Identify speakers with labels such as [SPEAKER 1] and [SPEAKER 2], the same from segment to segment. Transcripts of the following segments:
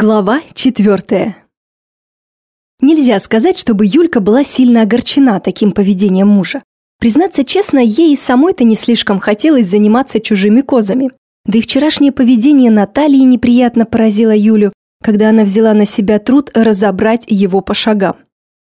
[SPEAKER 1] Глава четвертая. Нельзя сказать, чтобы Юлька была сильно огорчена таким поведением мужа. Признаться честно, ей самой-то не слишком хотелось заниматься чужими козами. Да и вчерашнее поведение Натальи неприятно поразило Юлю, когда она взяла на себя труд разобрать его по шагам.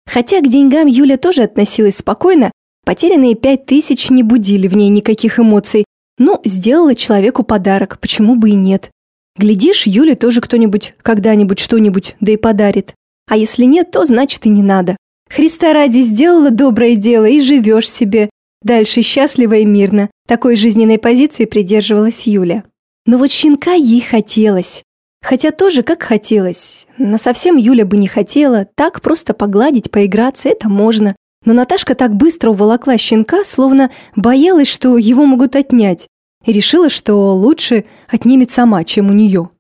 [SPEAKER 1] Хотя к деньгам Юля тоже относилась спокойно, потерянные пять тысяч не будили в ней никаких эмоций, но сделала человеку подарок, почему бы и нет. Глядишь, Юле тоже кто-нибудь когда-нибудь что-нибудь да и подарит. А если нет, то значит и не надо. Христа ради сделала доброе дело и живешь себе. Дальше счастливо и мирно. Такой жизненной позиции придерживалась Юля. Но вот щенка ей хотелось. Хотя тоже как хотелось. Но совсем Юля бы не хотела. Так просто погладить, поиграться, это можно. Но Наташка так быстро уволокла щенка, словно боялась, что его могут отнять и решила, что лучше отнимет сама, чем у нее.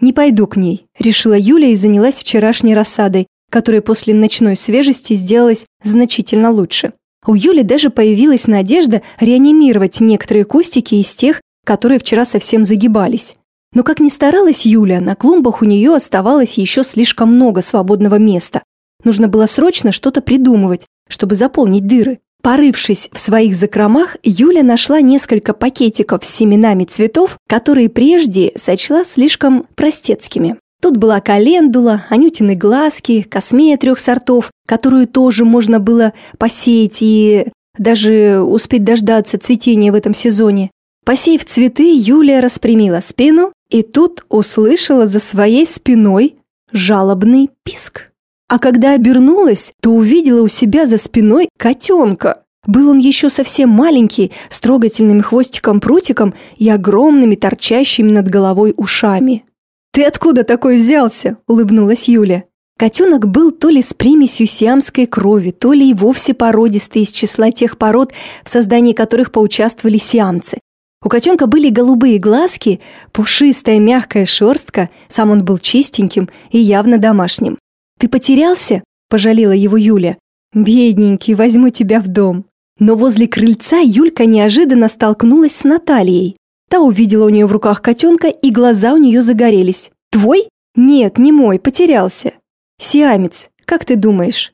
[SPEAKER 1] «Не пойду к ней», – решила Юля и занялась вчерашней рассадой, которая после ночной свежести сделалась значительно лучше. У Юли даже появилась надежда реанимировать некоторые кустики из тех, которые вчера совсем загибались. Но как ни старалась Юля, на клумбах у нее оставалось еще слишком много свободного места. Нужно было срочно что-то придумывать, чтобы заполнить дыры. Порывшись в своих закромах, Юля нашла несколько пакетиков с семенами цветов, которые прежде сочла слишком простецкими. Тут была календула, анютины глазки, космея трех сортов, которую тоже можно было посеять и даже успеть дождаться цветения в этом сезоне. Посеяв цветы, Юлия распрямила спину и тут услышала за своей спиной жалобный писк. А когда обернулась, то увидела у себя за спиной котенка. Был он еще совсем маленький, с трогательным хвостиком-прутиком и огромными торчащими над головой ушами. «Ты откуда такой взялся?» – улыбнулась Юля. Котенок был то ли с примесью сиамской крови, то ли и вовсе породистый из числа тех пород, в создании которых поучаствовали сиамцы. У котенка были голубые глазки, пушистая мягкая шерстка, сам он был чистеньким и явно домашним. «Ты потерялся?» – пожалела его Юля. «Бедненький, возьму тебя в дом». Но возле крыльца Юлька неожиданно столкнулась с Натальей. Та увидела у нее в руках котенка, и глаза у нее загорелись. «Твой?» «Нет, не мой, потерялся». «Сиамец, как ты думаешь?»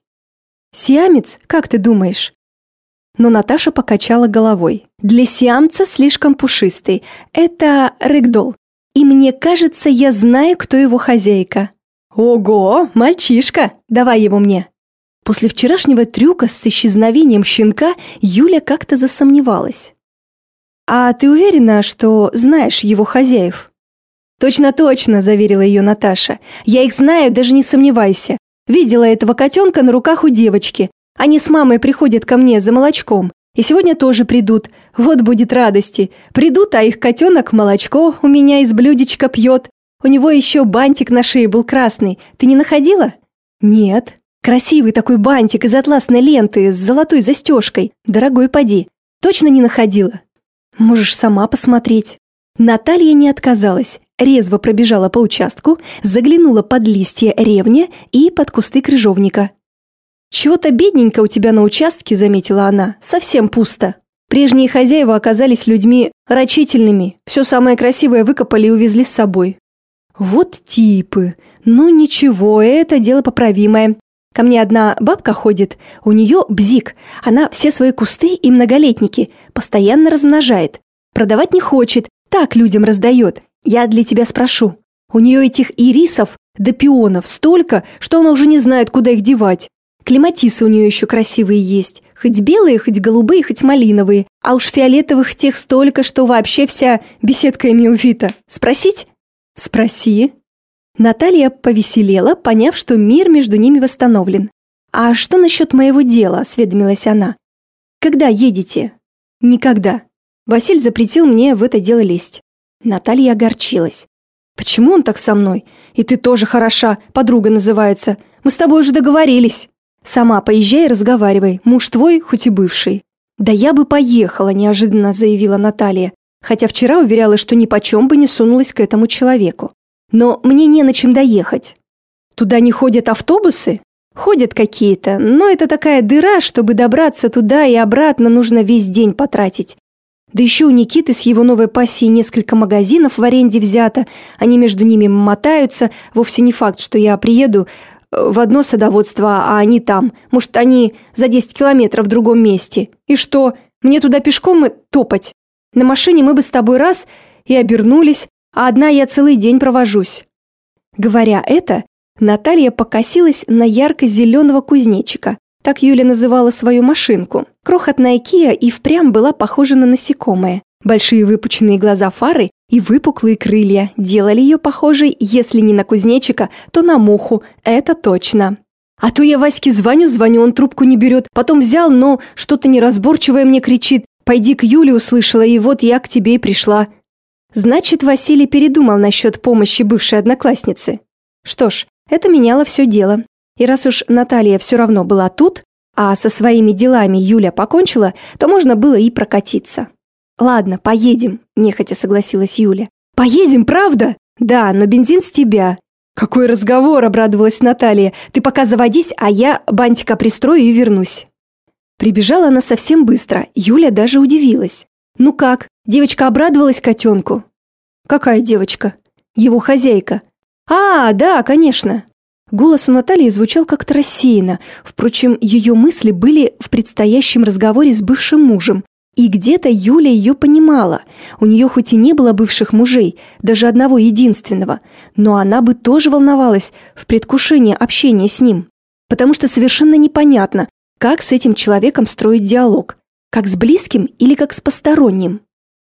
[SPEAKER 1] «Сиамец, как ты думаешь?» Но Наташа покачала головой. «Для сиамца слишком пушистый. Это рэгдол. И мне кажется, я знаю, кто его хозяйка. «Ого, мальчишка! Давай его мне!» После вчерашнего трюка с исчезновением щенка Юля как-то засомневалась. «А ты уверена, что знаешь его хозяев?» «Точно-точно», – заверила ее Наташа. «Я их знаю, даже не сомневайся. Видела этого котенка на руках у девочки. Они с мамой приходят ко мне за молочком. И сегодня тоже придут. Вот будет радости. Придут, а их котенок молочко у меня из блюдечка пьет. У него еще бантик на шее был красный. Ты не находила?» «Нет». «Красивый такой бантик из атласной ленты с золотой застежкой. Дорогой поди. Точно не находила?» «Можешь сама посмотреть». Наталья не отказалась, резво пробежала по участку, заглянула под листья ревня и под кусты крыжовника. «Чего-то бедненько у тебя на участке», — заметила она, — «совсем пусто». Прежние хозяева оказались людьми рачительными, все самое красивое выкопали и увезли с собой. Вот типы. Ну ничего, это дело поправимое. Ко мне одна бабка ходит, у нее бзик. Она все свои кусты и многолетники постоянно размножает. Продавать не хочет, так людям раздает. Я для тебя спрошу. У нее этих ирисов да пионов столько, что она уже не знает, куда их девать. Клематисы у нее еще красивые есть. Хоть белые, хоть голубые, хоть малиновые. А уж фиолетовых тех столько, что вообще вся беседка ими увита. Спросить? «Спроси». Наталья повеселела, поняв, что мир между ними восстановлен. «А что насчет моего дела?» – осведомилась она. «Когда едете?» «Никогда. Василь запретил мне в это дело лезть». Наталья огорчилась. «Почему он так со мной? И ты тоже хороша, подруга называется. Мы с тобой уже договорились. Сама поезжай и разговаривай, муж твой, хоть и бывший». «Да я бы поехала», – неожиданно заявила Наталья хотя вчера уверяла, что ни почем бы не сунулась к этому человеку. Но мне не на чем доехать. Туда не ходят автобусы? Ходят какие-то, но это такая дыра, чтобы добраться туда и обратно нужно весь день потратить. Да еще у Никиты с его новой пассией несколько магазинов в аренде взято. Они между ними мотаются. Вовсе не факт, что я приеду э, в одно садоводство, а они там. Может, они за 10 километров в другом месте. И что, мне туда пешком топать? На машине мы бы с тобой раз и обернулись, а одна я целый день провожусь». Говоря это, Наталья покосилась на ярко-зеленого кузнечика. Так Юля называла свою машинку. Крохотная Кия и впрямь была похожа на насекомое. Большие выпученные глаза фары и выпуклые крылья делали ее похожей, если не на кузнечика, то на муху, это точно. А то я Ваське звоню, звоню, он трубку не берет. Потом взял, но что-то неразборчивое мне кричит. «Пойди к Юле», услышала, и вот я к тебе и пришла. Значит, Василий передумал насчет помощи бывшей одноклассницы. Что ж, это меняло все дело. И раз уж Наталья все равно была тут, а со своими делами Юля покончила, то можно было и прокатиться. «Ладно, поедем», – нехотя согласилась Юля. «Поедем, правда?» «Да, но бензин с тебя». «Какой разговор!» – обрадовалась Наталья. «Ты пока заводись, а я бантика пристрою и вернусь». Прибежала она совсем быстро, Юля даже удивилась. «Ну как, девочка обрадовалась котенку?» «Какая девочка?» «Его хозяйка». «А, да, конечно». Голос у Натальи звучал как-то рассеянно. Впрочем, ее мысли были в предстоящем разговоре с бывшим мужем. И где-то Юля ее понимала. У нее хоть и не было бывших мужей, даже одного единственного, но она бы тоже волновалась в предвкушении общения с ним. Потому что совершенно непонятно, как с этим человеком строить диалог. Как с близким или как с посторонним.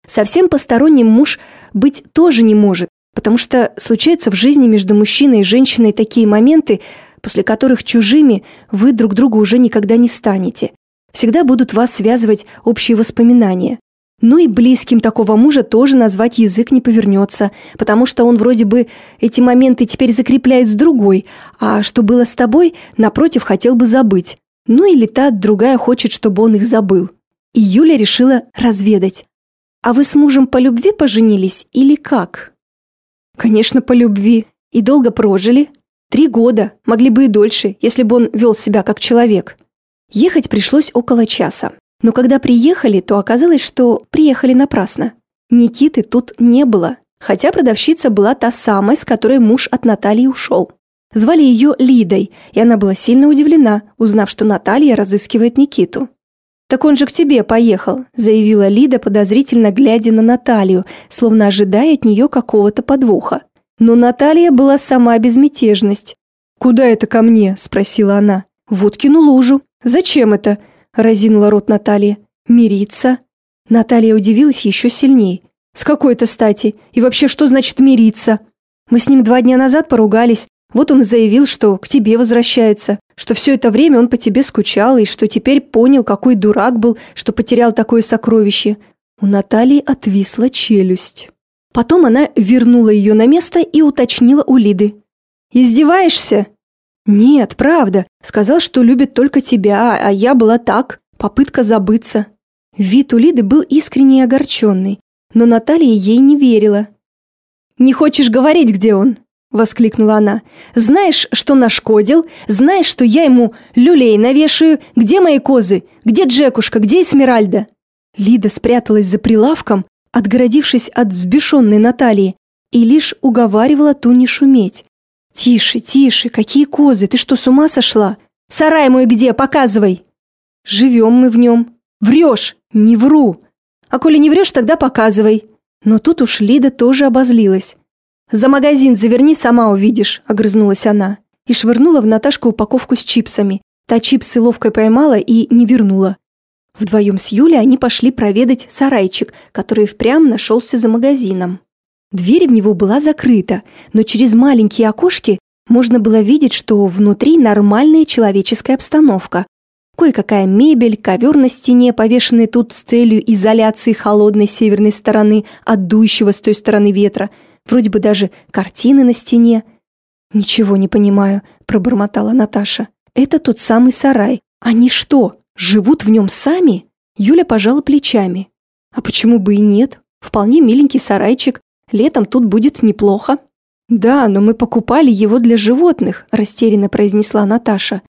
[SPEAKER 1] Совсем посторонним муж быть тоже не может, потому что случаются в жизни между мужчиной и женщиной такие моменты, после которых чужими вы друг другу уже никогда не станете. Всегда будут вас связывать общие воспоминания. Ну и близким такого мужа тоже назвать язык не повернется, потому что он вроде бы эти моменты теперь закрепляет с другой, а что было с тобой, напротив, хотел бы забыть. Ну или та другая хочет, чтобы он их забыл. И Юля решила разведать. А вы с мужем по любви поженились или как? Конечно, по любви. И долго прожили. Три года, могли бы и дольше, если бы он вел себя как человек. Ехать пришлось около часа. Но когда приехали, то оказалось, что приехали напрасно. Никиты тут не было, хотя продавщица была та самая, с которой муж от Натальи ушел. Звали ее Лидой, и она была сильно удивлена, узнав, что Наталья разыскивает Никиту. «Так он же к тебе поехал», – заявила Лида, подозрительно глядя на Наталью, словно ожидая от нее какого-то подвоха. Но Наталья была сама безмятежность. «Куда это ко мне?» – спросила она. «В Уткину лужу». «Зачем это?» – разинула рот Наталья. «Мириться?» Наталья удивилась еще сильнее. «С какой-то стати? И вообще, что значит мириться?» «Мы с ним два дня назад поругались, вот он и заявил, что к тебе возвращается, что все это время он по тебе скучал и что теперь понял, какой дурак был, что потерял такое сокровище. У Натальи отвисла челюсть. Потом она вернула ее на место и уточнила у Лиды. «Издеваешься?» «Нет, правда. Сказал, что любит только тебя, а я была так. Попытка забыться». Вид у Лиды был искренне огорченный, но Наталья ей не верила. «Не хочешь говорить, где он?» – воскликнула она. «Знаешь, что нашкодил? Знаешь, что я ему люлей навешаю? Где мои козы? Где Джекушка? Где Эсмеральда?» Лида спряталась за прилавком, отгородившись от взбешенной Натальи, и лишь уговаривала ту не шуметь. «Тише, тише, какие козы? Ты что, с ума сошла? Сарай мой где? Показывай!» «Живем мы в нем». «Врешь!» «Не вру!» «А коли не врешь, тогда показывай!» Но тут уж Лида тоже обозлилась. «За магазин заверни, сама увидишь», – огрызнулась она. И швырнула в Наташку упаковку с чипсами. Та чипсы ловко поймала и не вернула. Вдвоем с Юлей они пошли проведать сарайчик, который впрямь нашелся за магазином. Дверь в него была закрыта, но через маленькие окошки можно было видеть, что внутри нормальная человеческая обстановка. Кое-какая мебель, ковер на стене, повешенный тут с целью изоляции холодной северной стороны от дующего с той стороны ветра – Вроде бы даже картины на стене. «Ничего не понимаю», – пробормотала Наташа. «Это тот самый сарай. Они что, живут в нем сами?» Юля пожала плечами. «А почему бы и нет? Вполне миленький сарайчик. Летом тут будет неплохо». «Да, но мы покупали его для животных», – растерянно произнесла Наташа.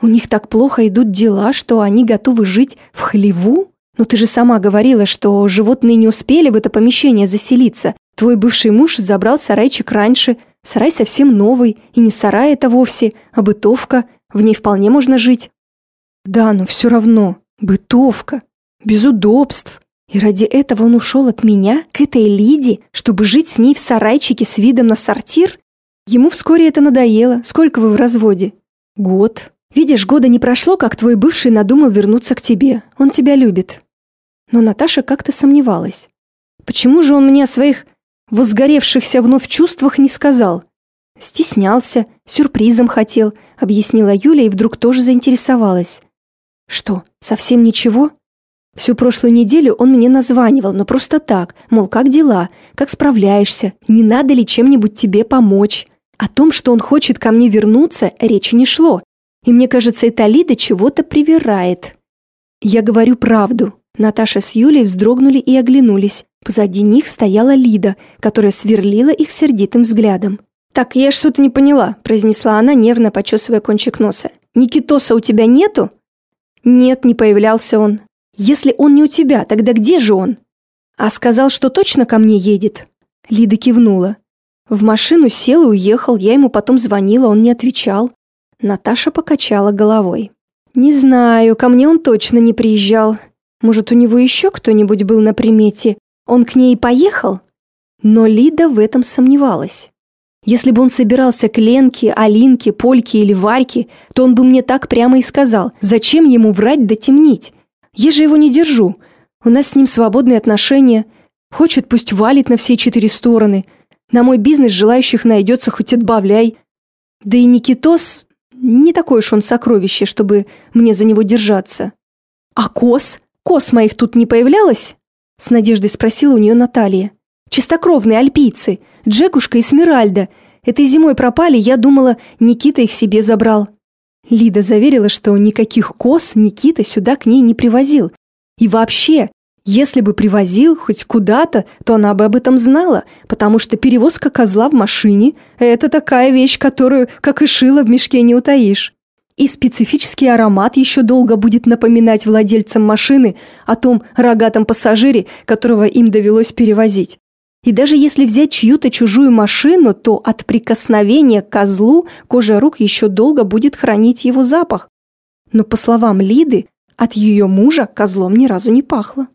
[SPEAKER 1] «У них так плохо идут дела, что они готовы жить в хлеву?» Но ты же сама говорила, что животные не успели в это помещение заселиться. Твой бывший муж забрал сарайчик раньше. Сарай совсем новый, и не сарай это вовсе, а бытовка. В ней вполне можно жить. Да, но все равно. Бытовка. Без удобств. И ради этого он ушел от меня к этой Лиде, чтобы жить с ней в сарайчике с видом на сортир? Ему вскоре это надоело. Сколько вы в разводе? Год. Видишь, года не прошло, как твой бывший надумал вернуться к тебе. Он тебя любит. Но Наташа как-то сомневалась. Почему же он мне о своих возгоревшихся вновь чувствах не сказал? Стеснялся, сюрпризом хотел, объяснила Юля и вдруг тоже заинтересовалась. Что, совсем ничего? Всю прошлую неделю он мне названивал, но просто так, мол, как дела, как справляешься, не надо ли чем-нибудь тебе помочь. О том, что он хочет ко мне вернуться, речи не шло. И мне кажется, эта Лида чего-то привирает. Я говорю правду. Наташа с Юлей вздрогнули и оглянулись. Позади них стояла Лида, которая сверлила их сердитым взглядом. «Так, я что-то не поняла», – произнесла она, нервно почесывая кончик носа. «Никитоса у тебя нету?» «Нет, не появлялся он». «Если он не у тебя, тогда где же он?» «А сказал, что точно ко мне едет?» Лида кивнула. В машину сел и уехал, я ему потом звонила, он не отвечал. Наташа покачала головой. «Не знаю, ко мне он точно не приезжал. Может, у него еще кто-нибудь был на примете? Он к ней поехал?» Но Лида в этом сомневалась. Если бы он собирался к Ленке, Алинке, Польке или Варьке, то он бы мне так прямо и сказал, зачем ему врать да темнить. Я же его не держу. У нас с ним свободные отношения. Хочет, пусть валит на все четыре стороны. На мой бизнес желающих найдется хоть отбавляй. Да и Никитос не такое уж он сокровище, чтобы мне за него держаться. А кос? Кос моих тут не появлялось? С надеждой спросила у нее Наталья. Чистокровные альпийцы, Джекушка и Смиральда. Этой зимой пропали, я думала, Никита их себе забрал. Лида заверила, что никаких кос Никита сюда к ней не привозил. И вообще, если бы привозил хоть куда-то, то она бы об этом знала, потому что перевозка козла в машине – это такая вещь, которую, как и шила, в мешке не утаишь. И специфический аромат еще долго будет напоминать владельцам машины о том рогатом пассажире, которого им довелось перевозить. И даже если взять чью-то чужую машину, то от прикосновения к козлу кожа рук еще долго будет хранить его запах. Но, по словам Лиды, от ее мужа козлом ни разу не пахло.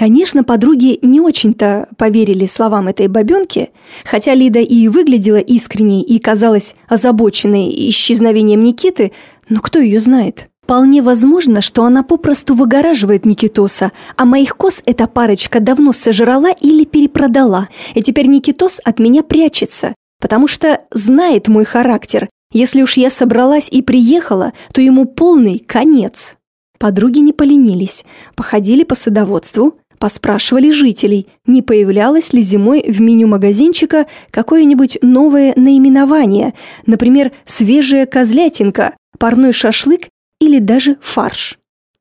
[SPEAKER 1] Конечно, подруги не очень-то поверили словам этой бабенки, хотя Лида и выглядела искренней и казалась озабоченной исчезновением Никиты, но кто ее знает? Вполне возможно, что она попросту выгораживает Никитоса, а моих коз эта парочка давно сожрала или перепродала, и теперь Никитос от меня прячется, потому что знает мой характер. Если уж я собралась и приехала, то ему полный конец. Подруги не поленились, походили по садоводству, поспрашивали жителей, не появлялось ли зимой в меню магазинчика какое-нибудь новое наименование, например, свежая козлятинка, парной шашлык или даже фарш.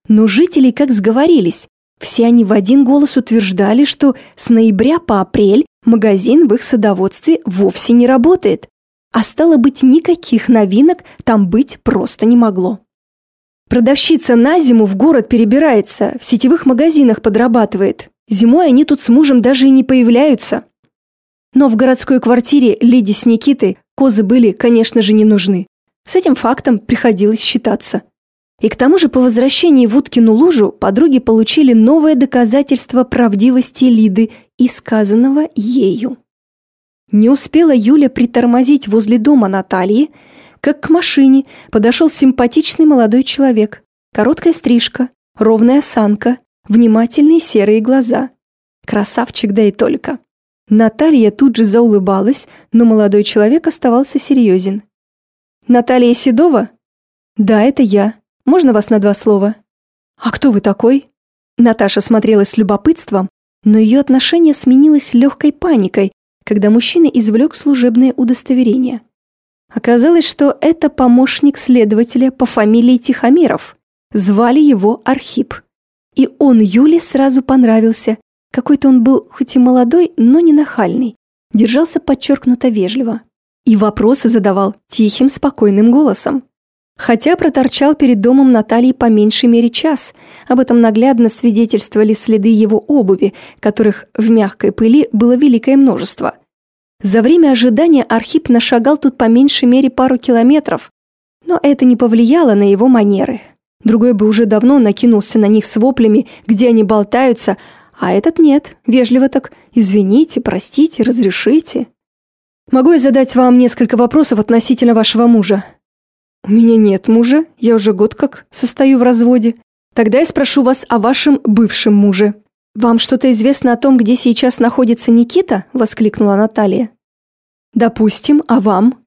[SPEAKER 1] Но жители как сговорились, все они в один голос утверждали, что с ноября по апрель магазин в их садоводстве вовсе не работает, а стало быть, никаких новинок там быть просто не могло. Продавщица на зиму в город перебирается, в сетевых магазинах подрабатывает. Зимой они тут с мужем даже и не появляются. Но в городской квартире леди с Никитой козы были, конечно же, не нужны. С этим фактом приходилось считаться. И к тому же по возвращении в Уткину лужу подруги получили новое доказательство правдивости Лиды и сказанного ею. Не успела Юля притормозить возле дома Натальи, как к машине подошел симпатичный молодой человек. Короткая стрижка, ровная осанка, внимательные серые глаза. Красавчик, да и только. Наталья тут же заулыбалась, но молодой человек оставался серьезен. «Наталья Седова?» «Да, это я. Можно вас на два слова?» «А кто вы такой?» Наташа смотрела с любопытством, но ее отношение сменилось легкой паникой, когда мужчина извлек служебное удостоверение. Оказалось, что это помощник следователя по фамилии Тихомиров. Звали его Архип. И он Юле сразу понравился. Какой-то он был хоть и молодой, но не нахальный. Держался подчеркнуто вежливо. И вопросы задавал тихим, спокойным голосом. Хотя проторчал перед домом Натальи по меньшей мере час. Об этом наглядно свидетельствовали следы его обуви, которых в мягкой пыли было великое множество. За время ожидания Архип нашагал тут по меньшей мере пару километров, но это не повлияло на его манеры. Другой бы уже давно накинулся на них с воплями, где они болтаются, а этот нет, вежливо так «извините, простите, разрешите». «Могу я задать вам несколько вопросов относительно вашего мужа?» «У меня нет мужа, я уже год как состою в разводе. Тогда я спрошу вас о вашем бывшем муже». «Вам что-то известно о том, где сейчас находится Никита?» – воскликнула Наталья. «Допустим, а вам?»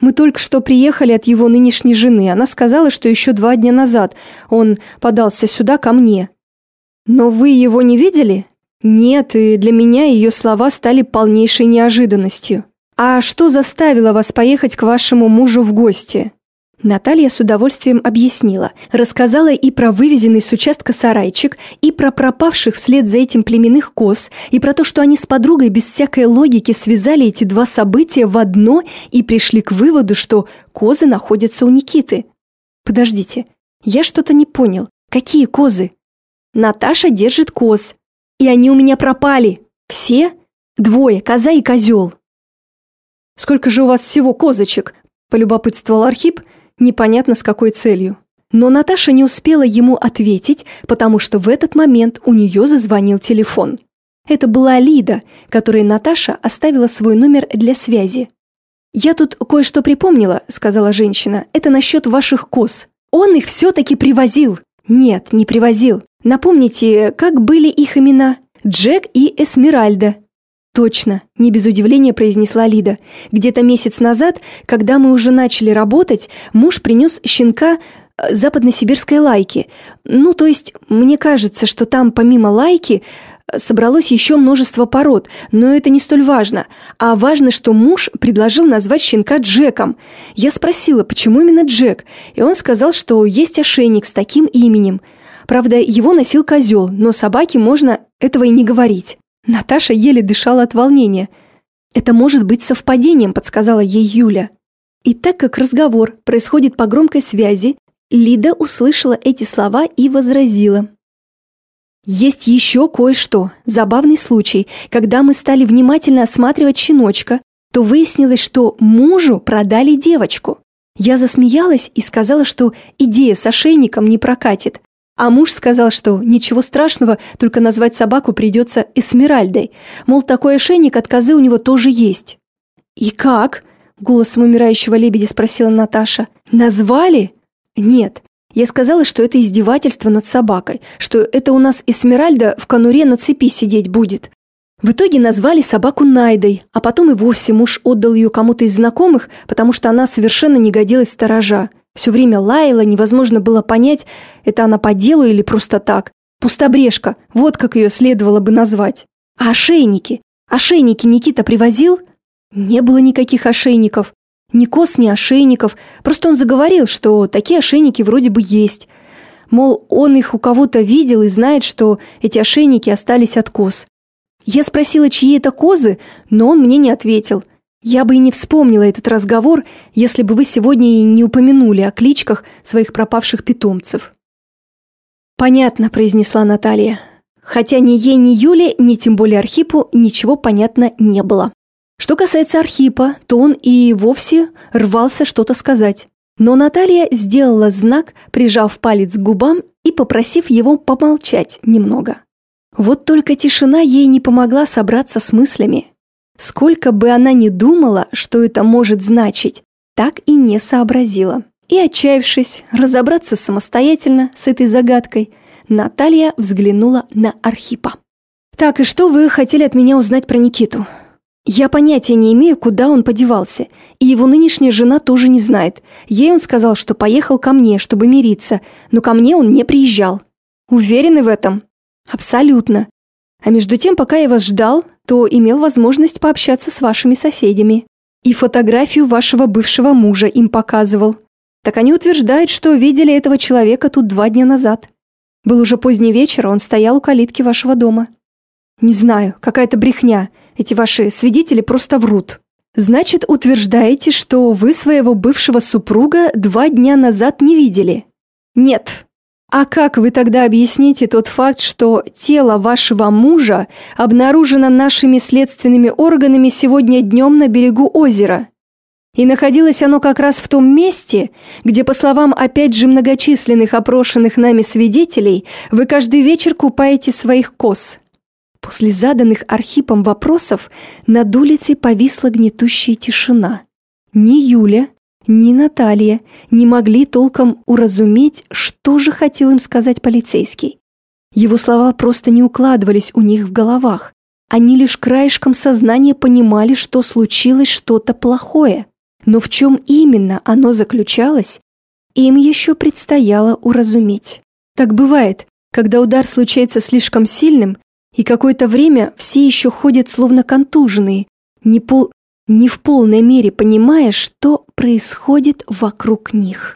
[SPEAKER 1] «Мы только что приехали от его нынешней жены. Она сказала, что еще два дня назад он подался сюда ко мне». «Но вы его не видели?» «Нет, и для меня ее слова стали полнейшей неожиданностью». «А что заставило вас поехать к вашему мужу в гости?» Наталья с удовольствием объяснила, рассказала и про вывезенный с участка сарайчик, и про пропавших вслед за этим племенных коз, и про то, что они с подругой без всякой логики связали эти два события в одно и пришли к выводу, что козы находятся у Никиты. Подождите, я что-то не понял. Какие козы? Наташа держит коз. И они у меня пропали. Все? Двое, коза и козел. «Сколько же у вас всего козочек?» – полюбопытствовал Архип – непонятно с какой целью. Но Наташа не успела ему ответить, потому что в этот момент у нее зазвонил телефон. Это была Лида, которой Наташа оставила свой номер для связи. «Я тут кое-что припомнила», — сказала женщина. «Это насчет ваших коз. Он их все-таки привозил». «Нет, не привозил. Напомните, как были их имена?» «Джек и Эсмеральда», «Точно», – не без удивления произнесла Лида. «Где-то месяц назад, когда мы уже начали работать, муж принес щенка э, западносибирской лайки. Ну, то есть, мне кажется, что там помимо лайки э, собралось еще множество пород, но это не столь важно. А важно, что муж предложил назвать щенка Джеком. Я спросила, почему именно Джек, и он сказал, что есть ошейник с таким именем. Правда, его носил козел, но собаке можно этого и не говорить. Наташа еле дышала от волнения. «Это может быть совпадением», – подсказала ей Юля. И так как разговор происходит по громкой связи, Лида услышала эти слова и возразила. Есть еще кое-что. Забавный случай. Когда мы стали внимательно осматривать щеночка, то выяснилось, что мужу продали девочку. Я засмеялась и сказала, что идея с ошейником не прокатит. А муж сказал, что ничего страшного, только назвать собаку придется Эсмеральдой. Мол, такой ошейник от козы у него тоже есть. «И как?» – голосом умирающего лебедя спросила Наташа. «Назвали?» «Нет. Я сказала, что это издевательство над собакой, что это у нас Эсмеральда в конуре на цепи сидеть будет. В итоге назвали собаку Найдой, а потом и вовсе муж отдал ее кому-то из знакомых, потому что она совершенно не годилась сторожа. Все время лаяла, невозможно было понять, это она по делу или просто так. Пустобрежка, вот как ее следовало бы назвать. А ошейники? Ошейники Никита привозил? Не было никаких ошейников. Ни кос, ни ошейников. Просто он заговорил, что такие ошейники вроде бы есть. Мол, он их у кого-то видел и знает, что эти ошейники остались от коз. Я спросила, чьи это козы, но он мне не ответил – я бы и не вспомнила этот разговор, если бы вы сегодня и не упомянули о кличках своих пропавших питомцев. «Понятно», – произнесла Наталья. Хотя ни ей, ни Юле, ни тем более Архипу ничего понятно не было. Что касается Архипа, то он и вовсе рвался что-то сказать. Но Наталья сделала знак, прижав палец к губам и попросив его помолчать немного. Вот только тишина ей не помогла собраться с мыслями. Сколько бы она ни думала, что это может значить, так и не сообразила. И отчаявшись разобраться самостоятельно с этой загадкой, Наталья взглянула на Архипа. «Так, и что вы хотели от меня узнать про Никиту?» «Я понятия не имею, куда он подевался, и его нынешняя жена тоже не знает. Ей он сказал, что поехал ко мне, чтобы мириться, но ко мне он не приезжал. Уверены в этом?» «Абсолютно. А между тем, пока я вас ждал, то имел возможность пообщаться с вашими соседями. И фотографию вашего бывшего мужа им показывал. Так они утверждают, что видели этого человека тут два дня назад. Был уже поздний вечер, он стоял у калитки вашего дома. Не знаю, какая-то брехня. Эти ваши свидетели просто врут. Значит, утверждаете, что вы своего бывшего супруга два дня назад не видели? Нет. А как вы тогда объясните тот факт, что тело вашего мужа обнаружено нашими следственными органами сегодня днем на берегу озера? И находилось оно как раз в том месте, где, по словам опять же многочисленных опрошенных нами свидетелей, вы каждый вечер купаете своих коз. После заданных Архипом вопросов над улицей повисла гнетущая тишина. Ни Юля, ни Наталья не могли толком уразуметь, что же хотел им сказать полицейский. Его слова просто не укладывались у них в головах. Они лишь краешком сознания понимали, что случилось что-то плохое. Но в чем именно оно заключалось, им еще предстояло уразуметь. Так бывает, когда удар случается слишком сильным, и какое-то время все еще ходят словно контуженные, не, пол... не в полной мере понимая, что происходит вокруг них.